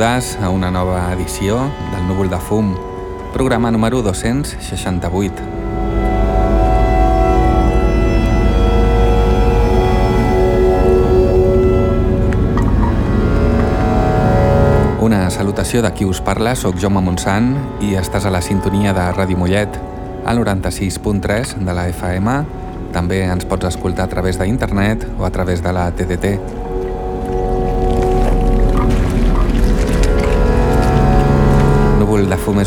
benvingudes a una nova edició del Núvol de Fum, programa número 268. Una salutació de qui us parla, sóc Jaume Montsant i estàs a la sintonia de Ràdio Mollet, al 96.3 de la FM. També ens pots escoltar a través d'internet o a través de la TDT.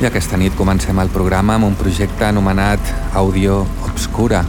I aquesta nit comencem el programa amb un projecte anomenat Audio Obscura.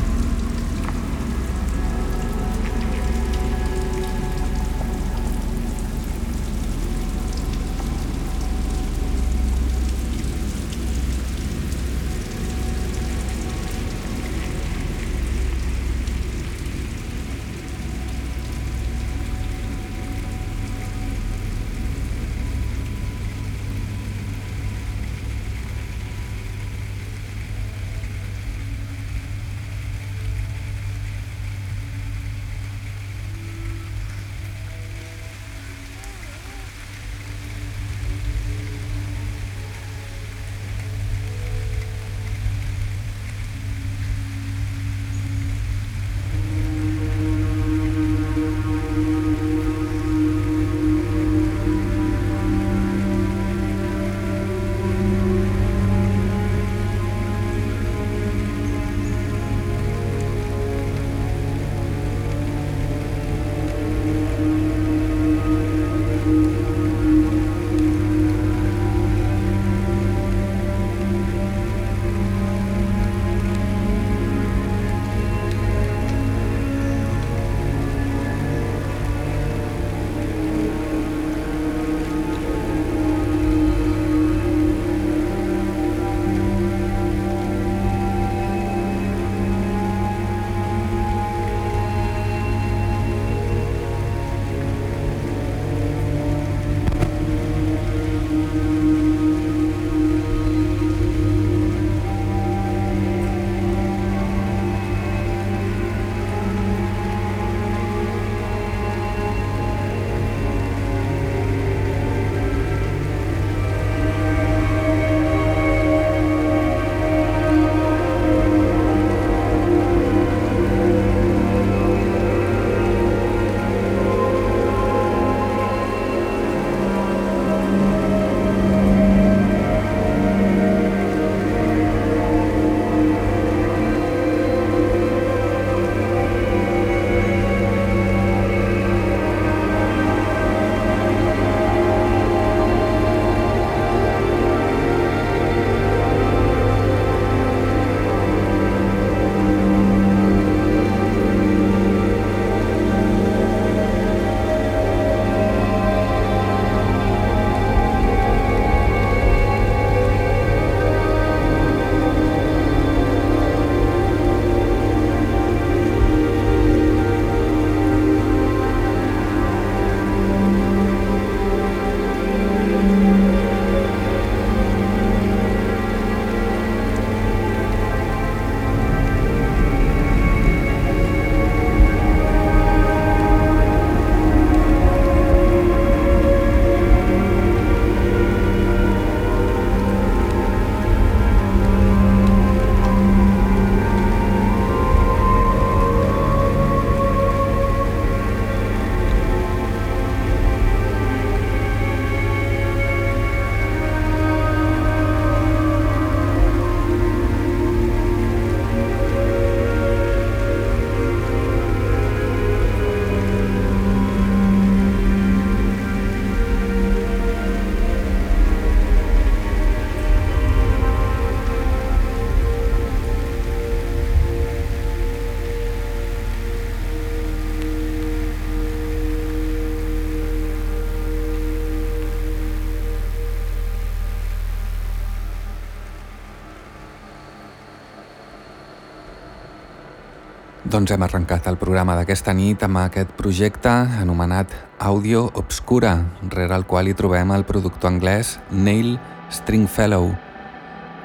Doncs hem arrencat el programa d'aquesta nit amb aquest projecte anomenat Audio Obscura, rere el qual hi trobem el productor anglès Neil Stringfellow.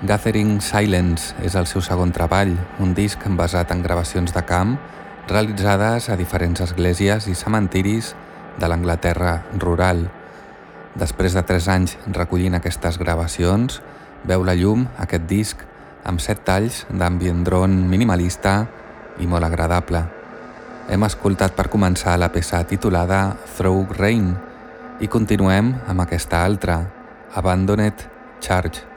Gathering Silence és el seu segon treball, un disc basat en gravacions de camp realitzades a diferents esglésies i cementiris de l'Anglaterra rural. Després de tres anys recollint aquestes gravacions, veu la llum aquest disc amb set talls d'ambient drone minimalista i molt agradable. Hem escoltat per començar la peça titulada Throw Rain i continuem amb aquesta altra, Abandoned Charge.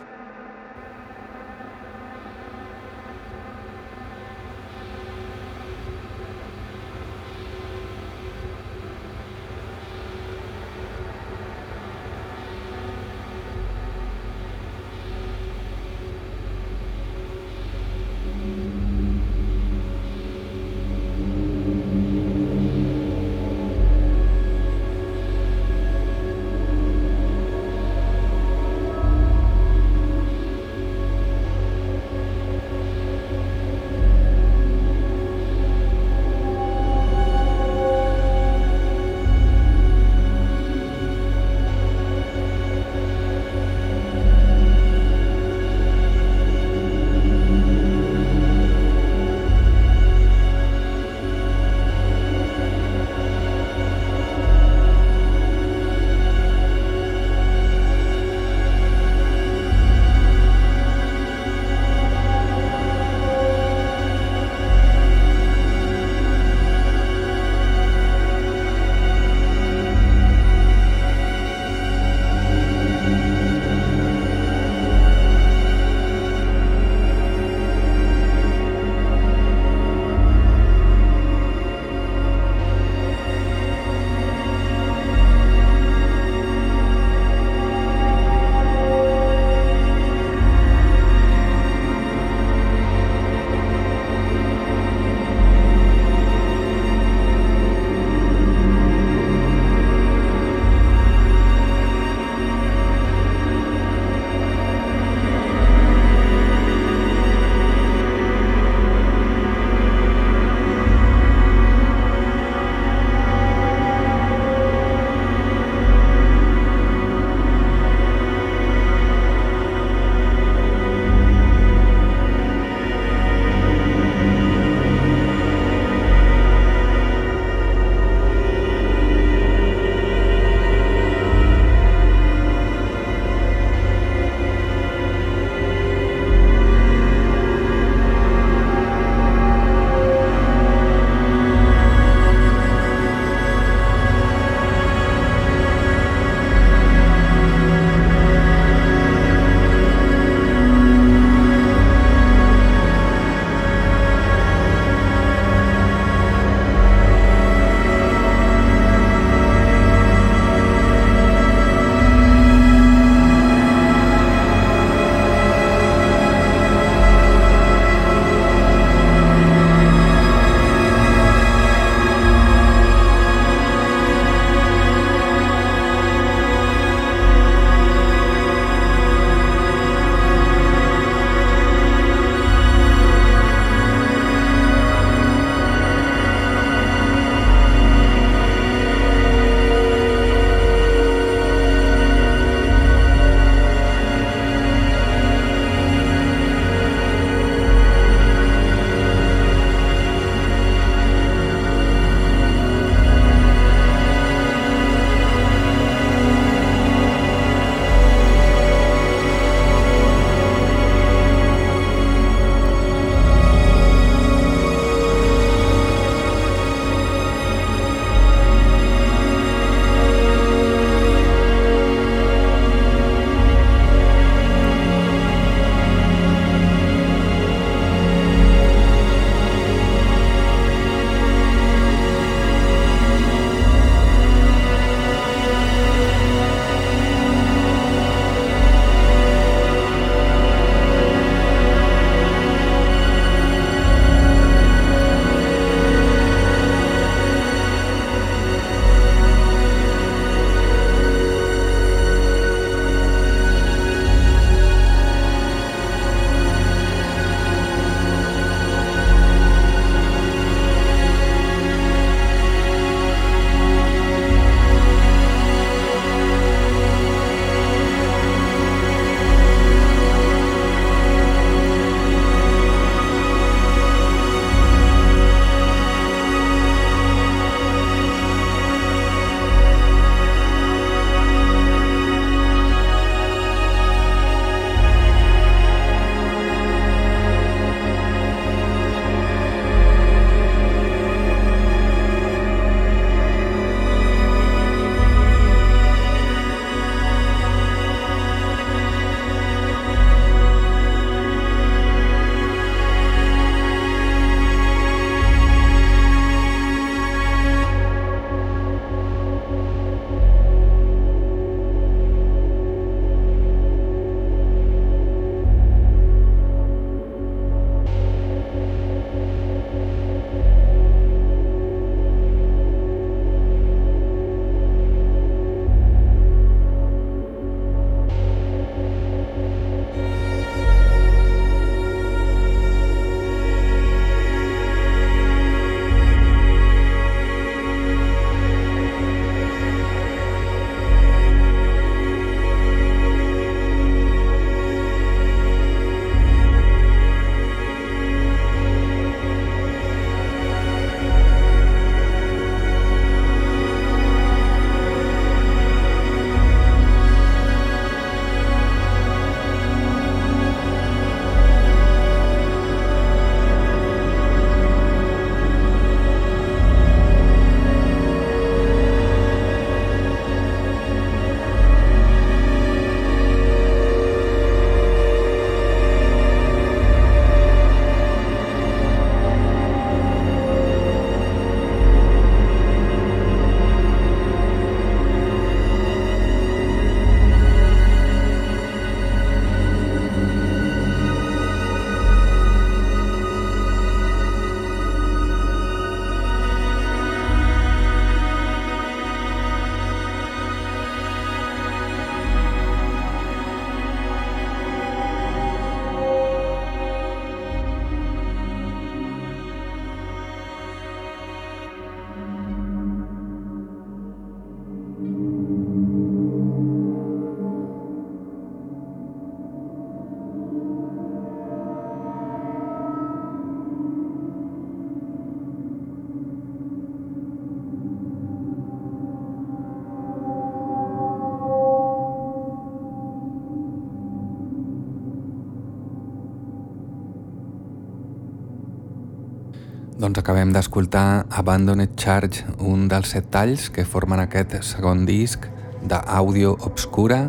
Doncs acabem d'escoltar Abandoned Charge, un dels set talls que formen aquest segon disc d'Audio Obscura,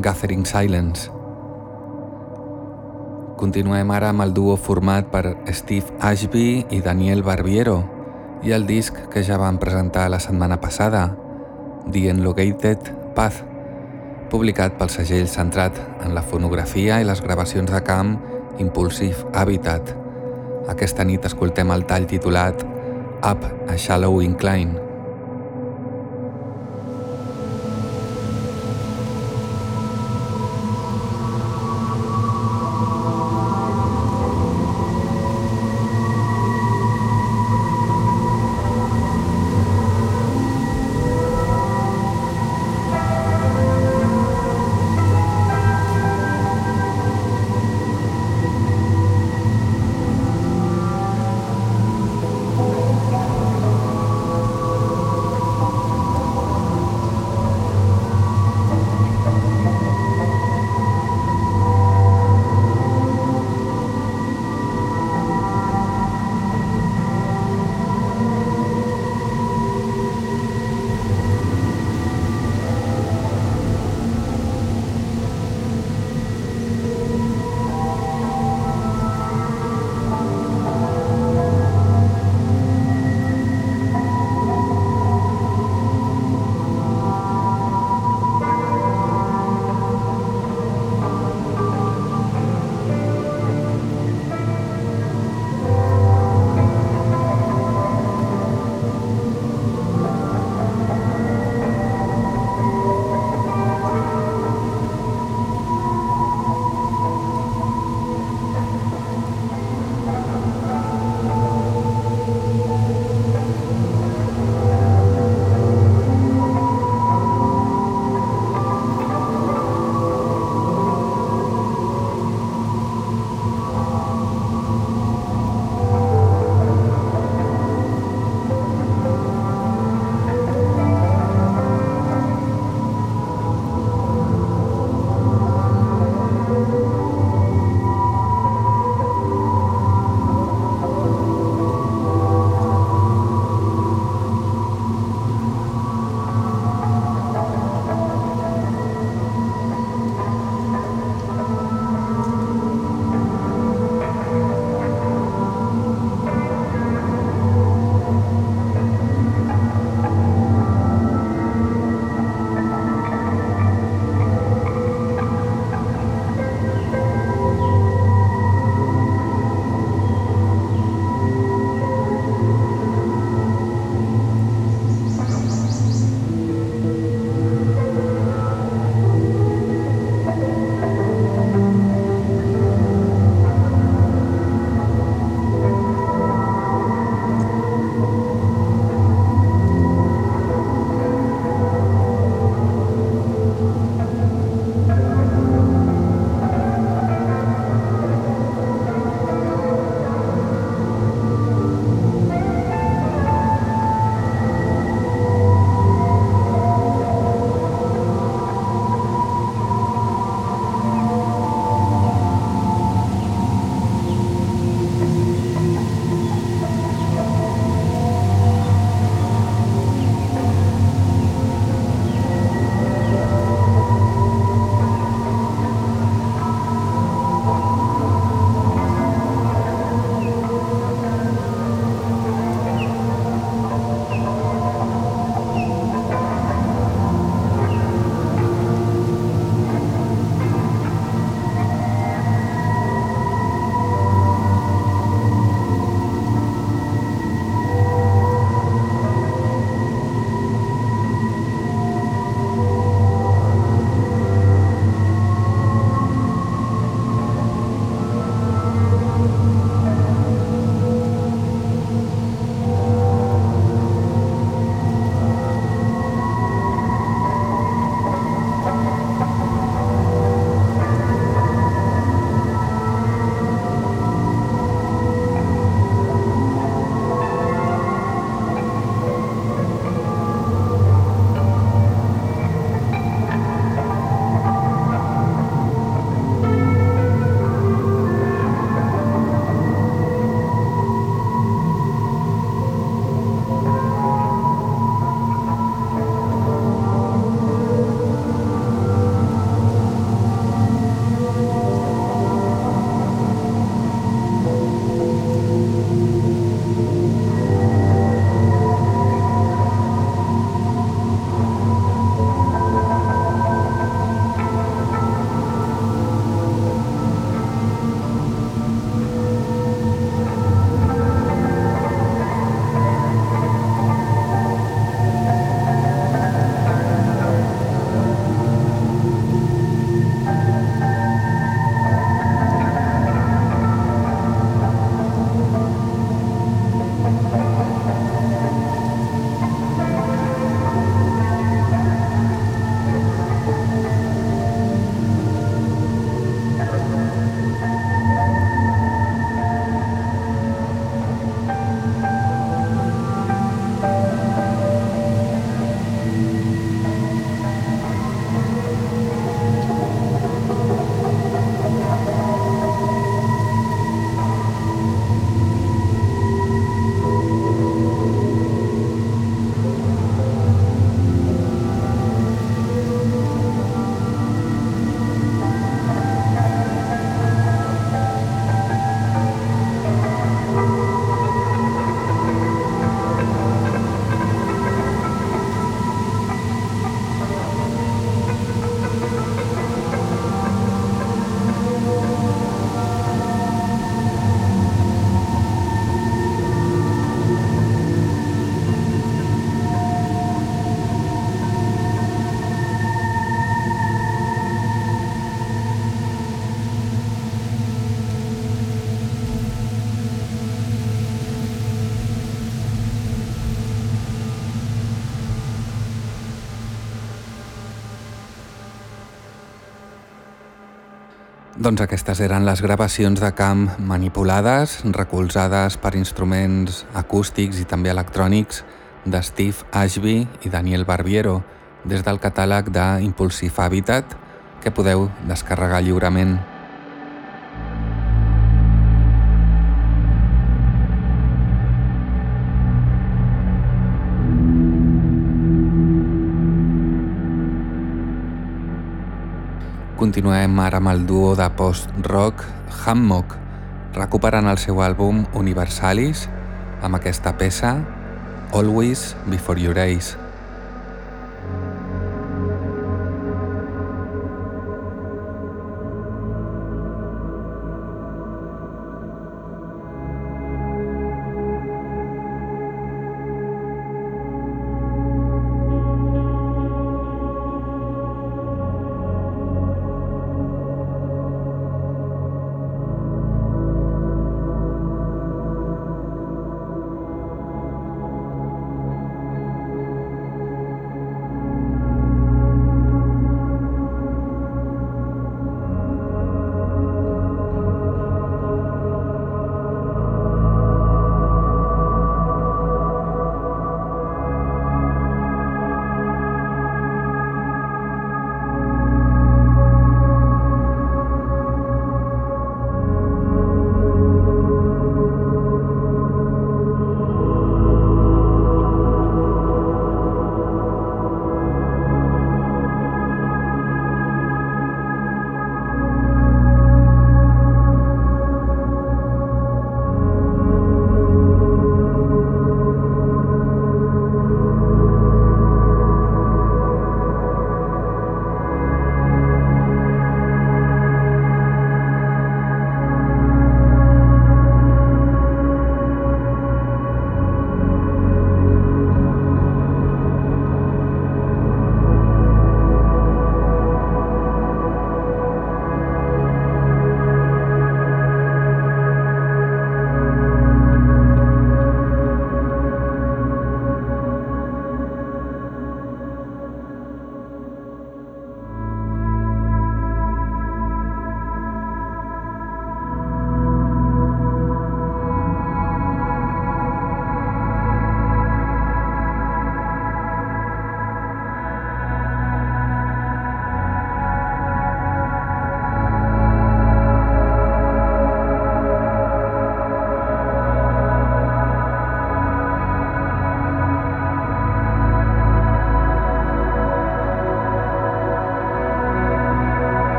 Gathering Silence. Continuem ara amb el duo format per Steve Ashby i Daniel Barbiero i el disc que ja vam presentar la setmana passada, The Enlogated Path, publicat pel segell centrat en la fonografia i les gravacions de camp Impulsive Habitat. Aquesta nit escoltem el tall titulat Up a Shallow Incline. Doncs aquestes eren les gravacions de camp manipulades, recolzades per instruments acústics i també electrònics de Steve Ashby i Daniel Barbiero des del catàleg d'Impulsive Habitat que podeu descarregar lliurement. Continuem ara amb el duo de post-rock Hammock, recuperant el seu àlbum Universalis amb aquesta peça Always Before Your Eyes.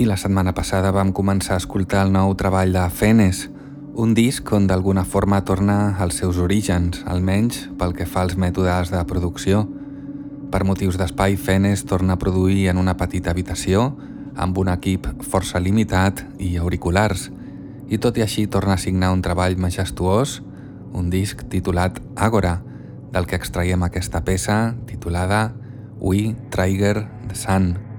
I la setmana passada vam començar a escoltar el nou treball de Fenes, un disc on d'alguna forma torna als seus orígens, almenys pel que fa als mètodes de producció. Per motius d'espai, Fenes torna a produir en una petita habitació, amb un equip força limitat i auriculars, i tot i així torna a signar un treball majestuós, un disc titulat Agora, del que extraiem aquesta peça titulada We Trigger the Sun.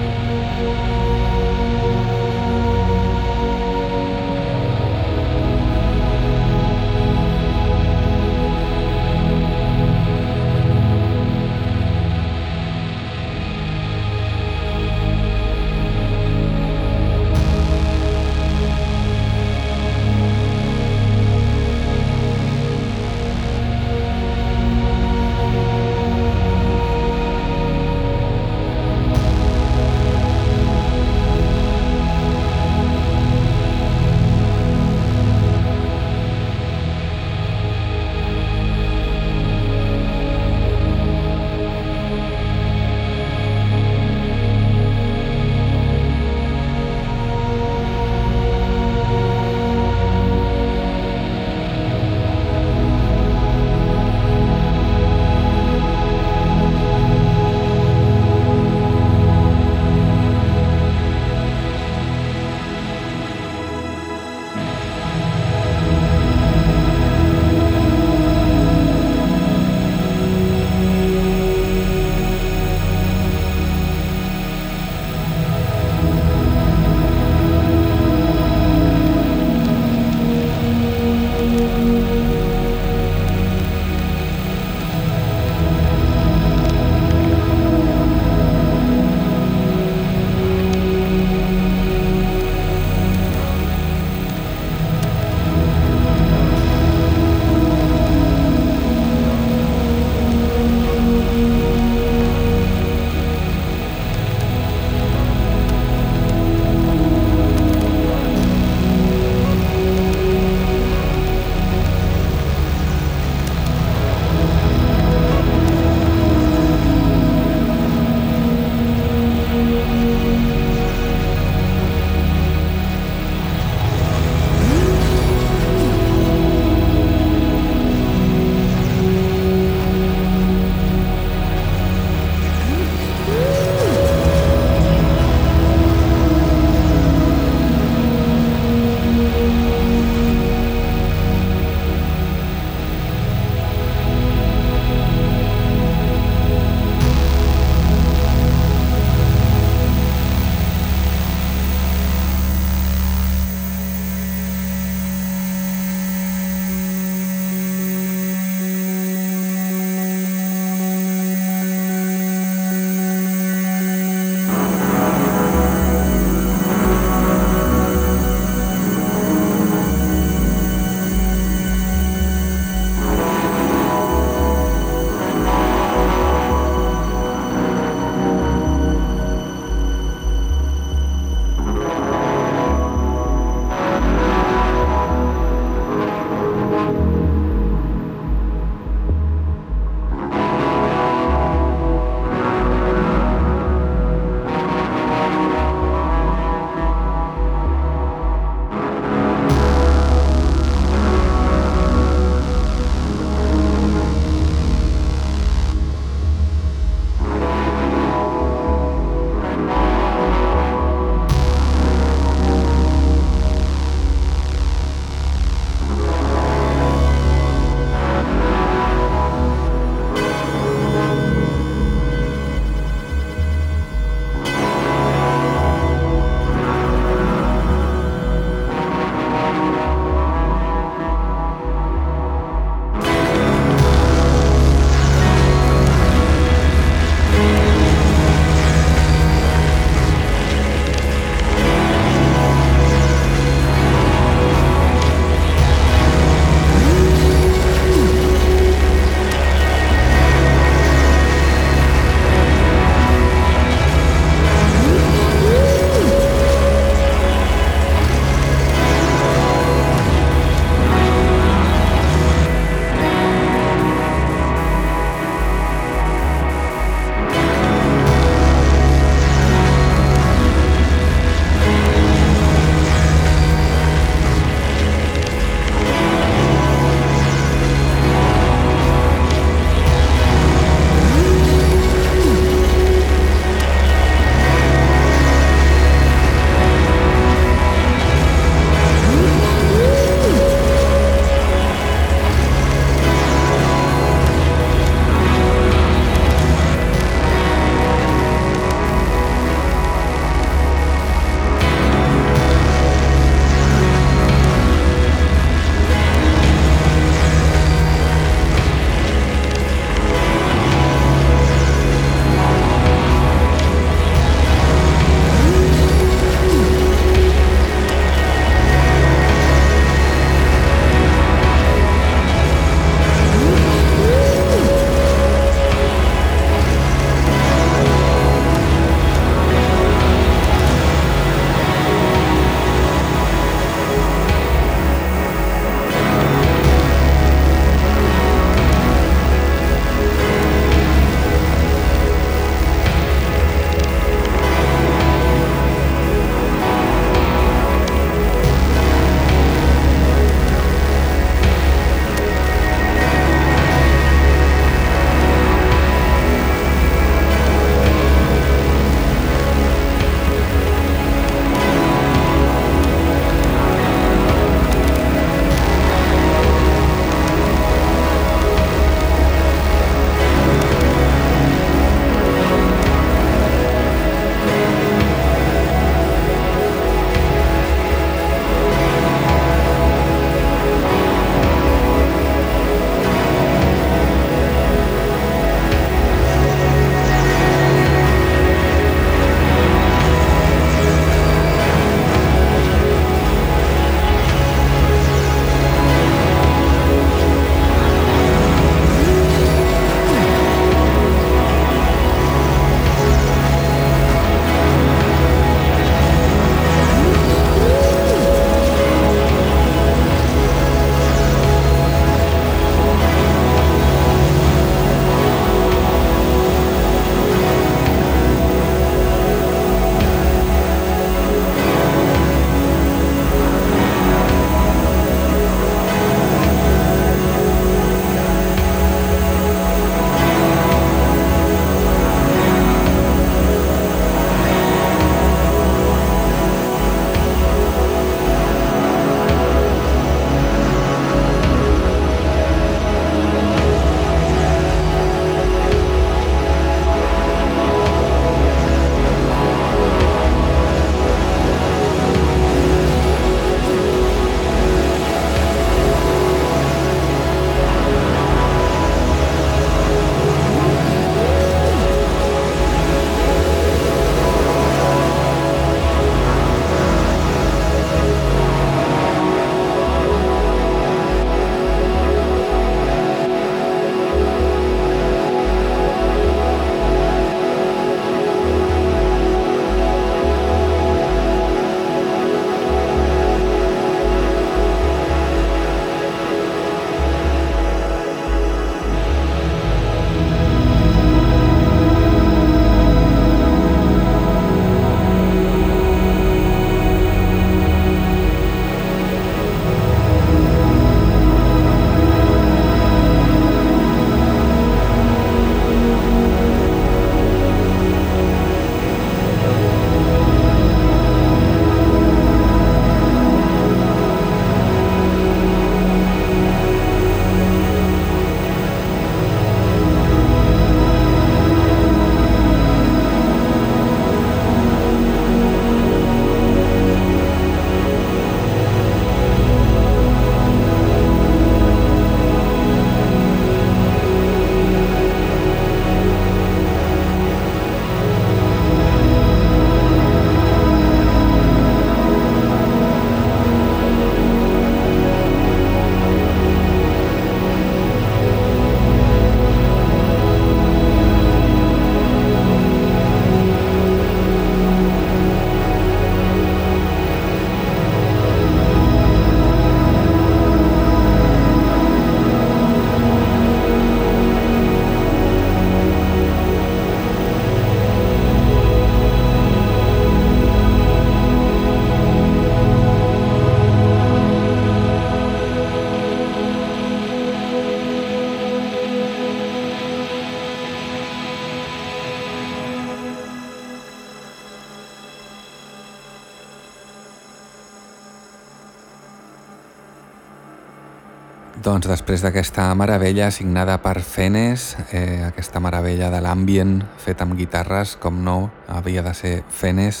Doncs després d'aquesta meravella signada per Fenes, eh, aquesta meravella de l'ambient fet amb guitarres, com no havia de ser Fenes,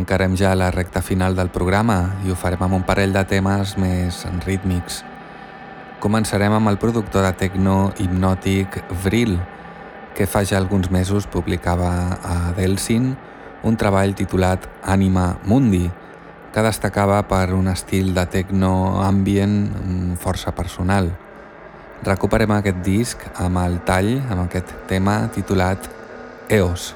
encarem ja la recta final del programa i ho farem amb un parell de temes més rítmics. Començarem amb el productor de techno hipnòtic Vril, que fa ja alguns mesos publicava a Delsin un treball titulat Anima Mundi, que destacava per un estil de techno ambient força personal. Recuperem aquest disc amb el tall, amb aquest tema titulat EOS.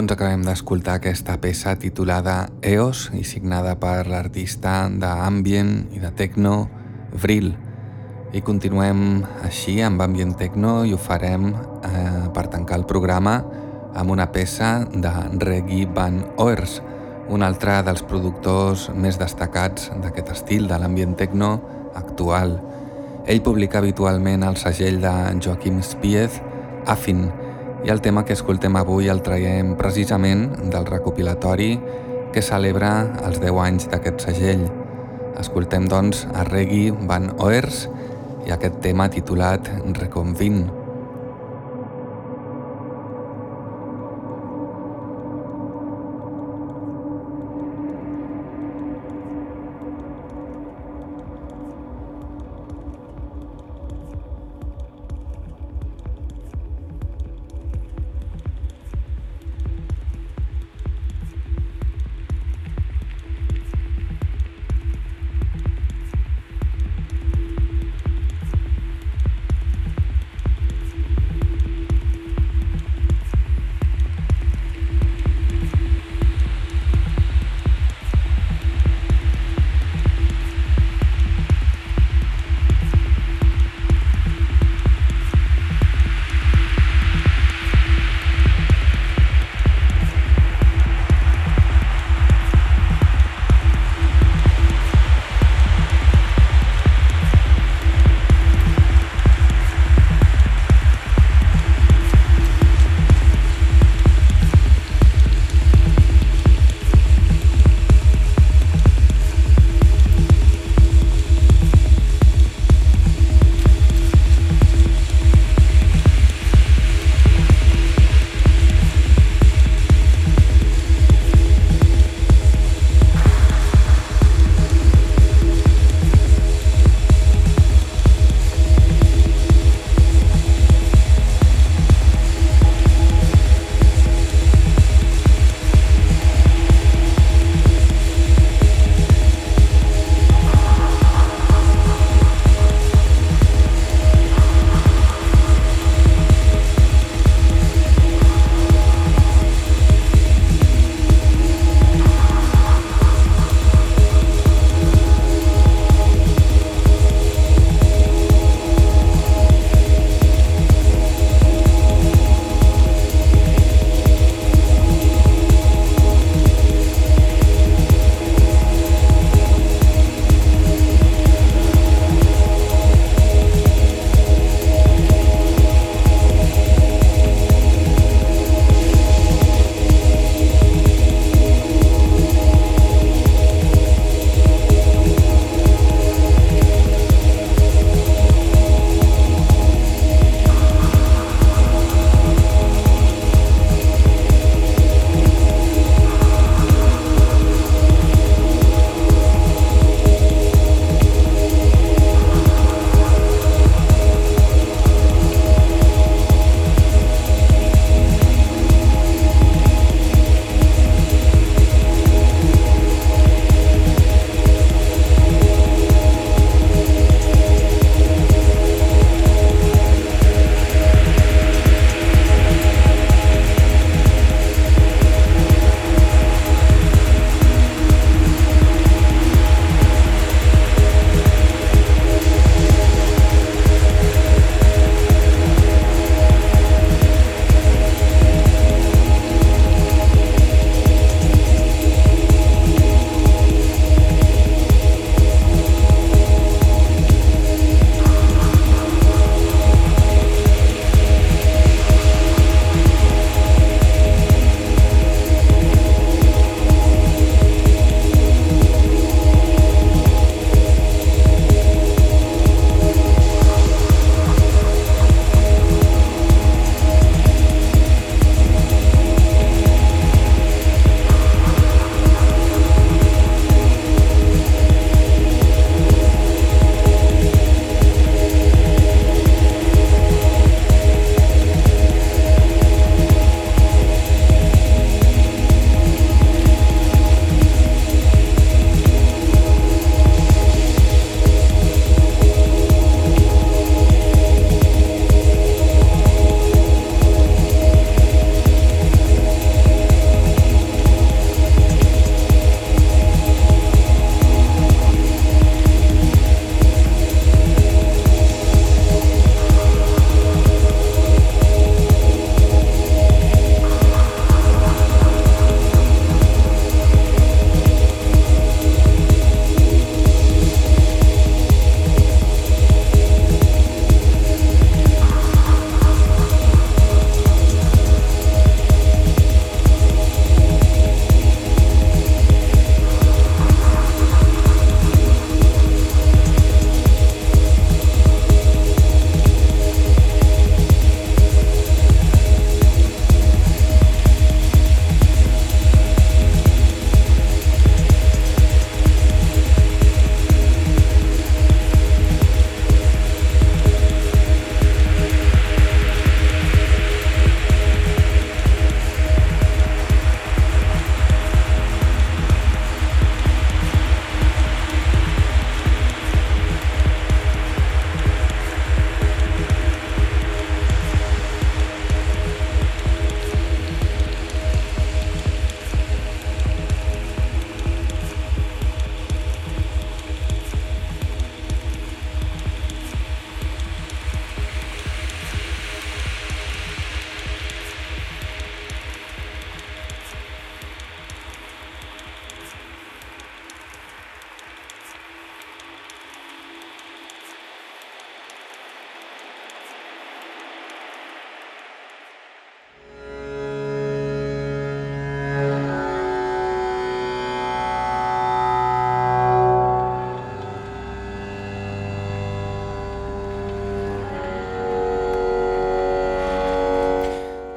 Doncs acabem d'escoltar aquesta peça titulada EOS i signada per l'artista d'ambient i de techno Vril. I continuem així amb ambient techno i ho farem eh, per tancar el programa amb una peça de Reggie Van Oers, un altre dels productors més destacats d'aquest estil de l'ambient techno actual. Ell publica habitualment el segell de Joaquim Spiez, Affin, i el tema que escoltem avui el traiem precisament del recopilatori que celebra els 10 anys d'aquest segell. Escoltem doncs a Reggie Van Oers i aquest tema titulat Reconvin.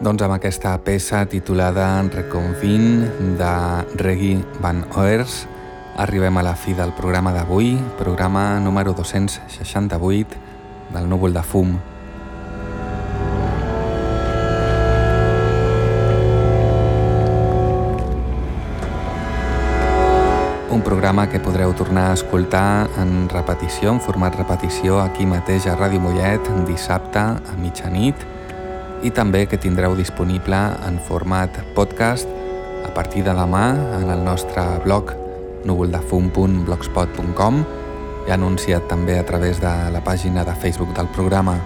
Doncs amb aquesta peça titulada Reconvin de Reggie Van Oers arribem a la fi del programa d'avui, programa número 268 del núvol de fum. Un programa que podreu tornar a escoltar en repetició, en format repetició, aquí mateix a Ràdio Mollet, dissabte a mitjanit, i també que tindreu disponible en format podcast a partir de demà en el nostre blog núvoldefum.blogspot.com i anunciat també a través de la pàgina de Facebook del programa.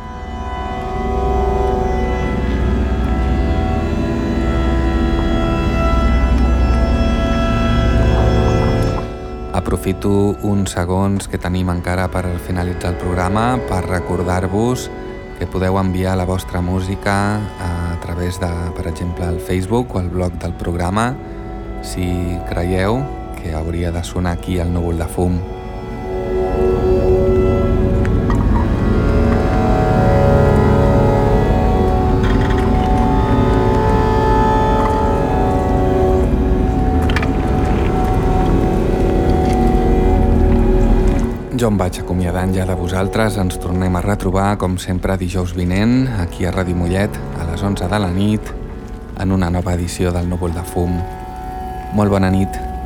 Aprofito uns segons que tenim encara per finalitzar el programa per recordar-vos que podeu enviar la vostra música a través de, per exemple, el Facebook o el blog del programa si creieu que hauria de sonar aquí el núvol de fum. Vaig acomiadant ja de vosaltres, ens tornem a retrobar com sempre dijous vinent, aquí a Ràdio Mollet, a les 11 de la nit, en una nova edició del Núvol de Fum. Molt bona nit.